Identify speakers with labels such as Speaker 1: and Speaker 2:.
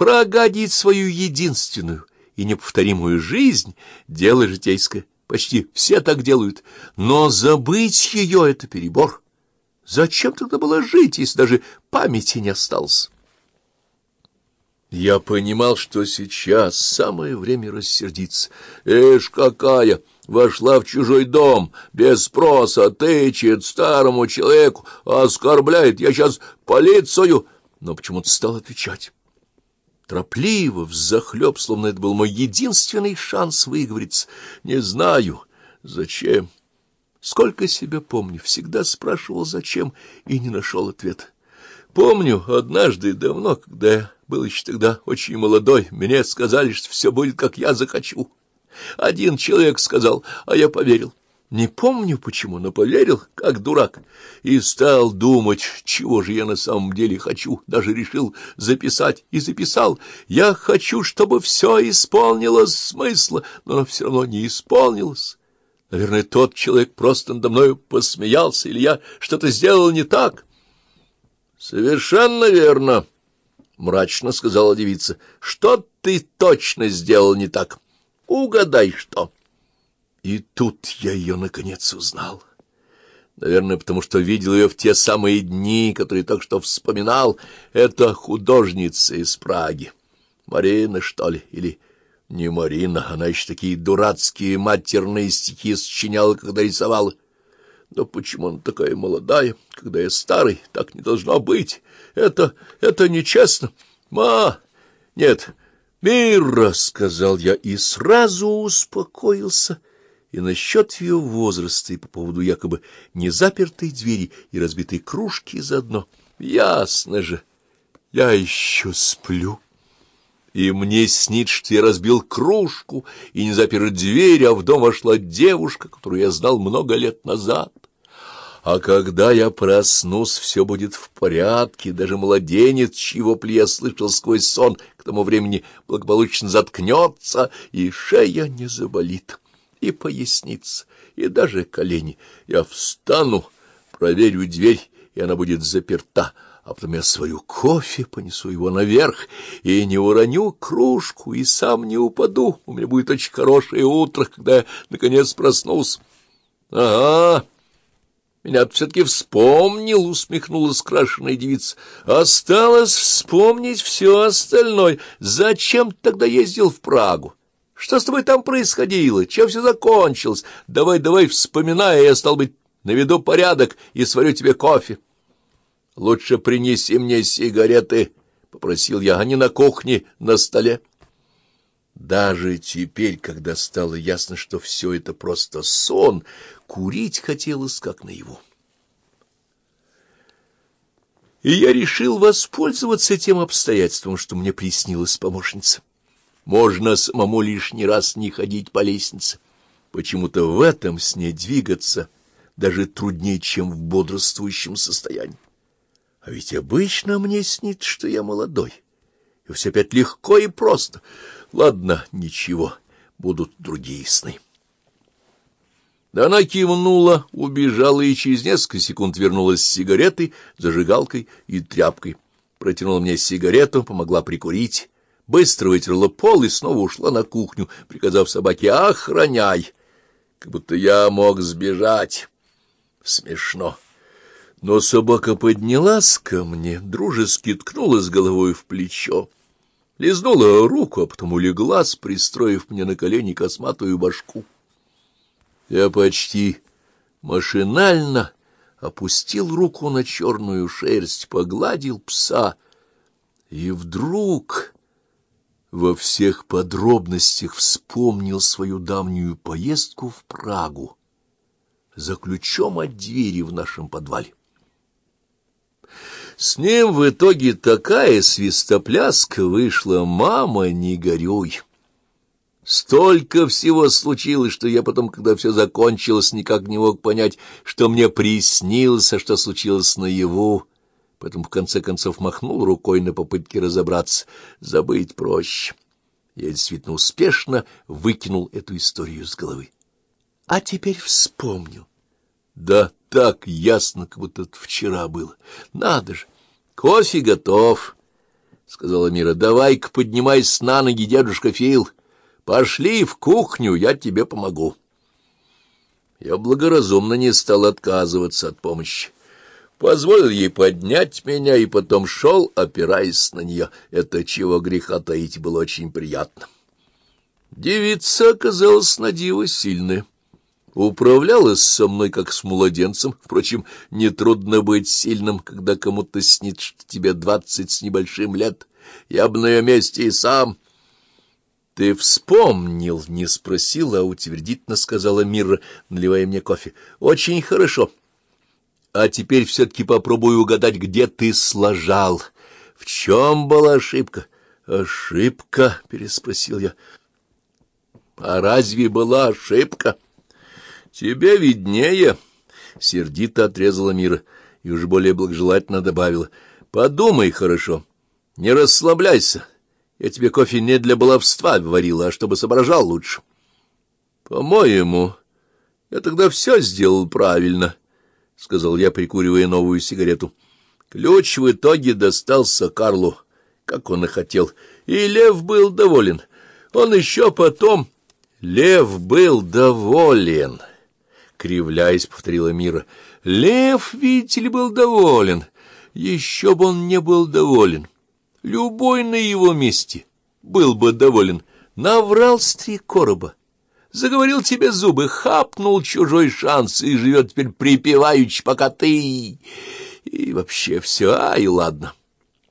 Speaker 1: Прогадить свою единственную и неповторимую жизнь — дело житейское. Почти все так делают. Но забыть ее — это перебор. Зачем тогда было жить, если даже памяти не осталось? Я понимал, что сейчас самое время рассердиться. Эш, какая! Вошла в чужой дом, без спроса, тычет старому человеку, оскорбляет. Я сейчас полицию, но почему-то стал отвечать. Торопливо, взахлеб, словно это был мой единственный шанс выговориться. Не знаю, зачем. Сколько себя помню, всегда спрашивал, зачем, и не нашел ответа. Помню, однажды давно, когда я был еще тогда очень молодой, мне сказали, что все будет, как я захочу. Один человек сказал, а я поверил. Не помню почему, но поверил, как дурак, и стал думать, чего же я на самом деле хочу. Даже решил записать и записал. Я хочу, чтобы все исполнилось смысла, но оно все равно не исполнилось. Наверное, тот человек просто надо мною посмеялся, или я что-то сделал не так. — Совершенно верно, — мрачно сказала девица. — Что ты точно сделал не так? Угадай, что. И тут я ее наконец узнал. Наверное, потому что видел ее в те самые дни, которые только что вспоминал. Это художница из Праги. Марина, что ли, или... Не Марина, она еще такие дурацкие матерные стихи сочиняла, когда рисовала. Но почему она такая молодая, когда я старый? Так не должно быть. Это... это нечестно. Ма... Нет, Мира, — сказал я, и сразу успокоился. И насчет ее возраста, и по поводу якобы незапертой двери и разбитой кружки заодно. Ясно же, я еще сплю и мне снится, что я разбил кружку и не запер дверь, а в дом вошла девушка, которую я знал много лет назад. А когда я проснусь, все будет в порядке, даже младенец, чьего пли я слышал сквозь сон, к тому времени благополучно заткнется, и шея не заболит, и поясница, и даже колени. Я встану, проверю дверь, и она будет заперта, а потом я свою кофе понесу его наверх и не уроню кружку, и сам не упаду. У меня будет очень хорошее утро, когда я, наконец, проснусь. — Ага, меня все-таки вспомнил, — усмехнулась крашеная девица. — Осталось вспомнить все остальное. Зачем тогда ездил в Прагу? Что с тобой там происходило? Чем все закончилось? Давай, давай, вспоминай, я, стал быть, наведу порядок и сварю тебе кофе. — Лучше принеси мне сигареты, — попросил я, — а не на кухне, на столе. Даже теперь, когда стало ясно, что все это просто сон, курить хотелось как наяву. И я решил воспользоваться тем обстоятельством, что мне приснилась помощница. Можно самому лишний раз не ходить по лестнице. Почему-то в этом сне двигаться даже труднее, чем в бодрствующем состоянии. А ведь обычно мне снится, что я молодой. И все опять легко и просто. Ладно, ничего, будут другие сны. Да она кивнула, убежала и через несколько секунд вернулась с сигаретой, зажигалкой и тряпкой. Протянула мне сигарету, помогла прикурить, быстро вытерла пол и снова ушла на кухню, приказав собаке «Охраняй!» Как будто я мог сбежать. Смешно. Но собака поднялась ко мне, дружески ткнулась головой в плечо, лизнула руку, а потом улеглась, пристроив мне на колени косматую башку. Я почти машинально опустил руку на черную шерсть, погладил пса, и вдруг во всех подробностях вспомнил свою давнюю поездку в Прагу за ключом от двери в нашем подвале. С ним в итоге такая свистопляска вышла, мама, не горюй. Столько всего случилось, что я потом, когда все закончилось, никак не мог понять, что мне приснилось, а что случилось наяву. Поэтому в конце концов махнул рукой на попытке разобраться. Забыть проще. Я действительно успешно выкинул эту историю с головы. А теперь вспомнил. Да так ясно, как будто вчера было. Надо же! Кофе готов. сказала Мира. — Давай-ка поднимайся на ноги, дедушка Фил. Пошли в кухню, я тебе помогу. Я благоразумно не стал отказываться от помощи. Позволил ей поднять меня и потом шел, опираясь на нее. Это чего греха таить было очень приятно. Девица оказалась на диво сильная. Управлялась со мной, как с младенцем. Впрочем, нетрудно быть сильным, когда кому-то снит, тебе двадцать с небольшим лет. Я бы на ее месте и сам... — Ты вспомнил? — не спросила, а утвердительно сказала Мира, наливая мне кофе. — Очень хорошо. А теперь все-таки попробую угадать, где ты сложал. В чем была ошибка? — Ошибка? — переспросил я. — А разве была ошибка? — Тебе виднее, — сердито отрезала Мира и уже более благожелательно добавила. — Подумай хорошо. Не расслабляйся. Я тебе кофе не для баловства варила, а чтобы соображал лучше. — По-моему, я тогда все сделал правильно, — сказал я, прикуривая новую сигарету. Ключ в итоге достался Карлу, как он и хотел, и Лев был доволен. Он еще потом... Лев был доволен, — кривляясь, повторила Мира. Лев, видите ли, был доволен. Еще бы он не был доволен. Любой на его месте был бы доволен. Наврал с три короба, заговорил тебе зубы, хапнул чужой шанс и живет теперь припеваючи, пока ты... И вообще все, ай, ладно.